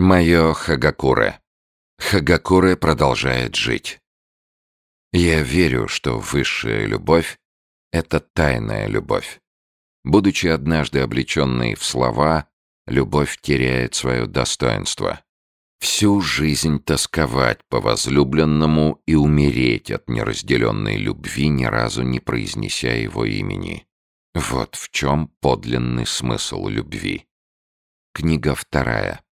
Мое Хагакуре. Хагакуре продолжает жить. Я верю, что высшая любовь — это тайная любовь. Будучи однажды облеченной в слова, любовь теряет свое достоинство. Всю жизнь тосковать по возлюбленному и умереть от неразделенной любви, ни разу не произнеся его имени. Вот в чем подлинный смысл любви. Книга вторая.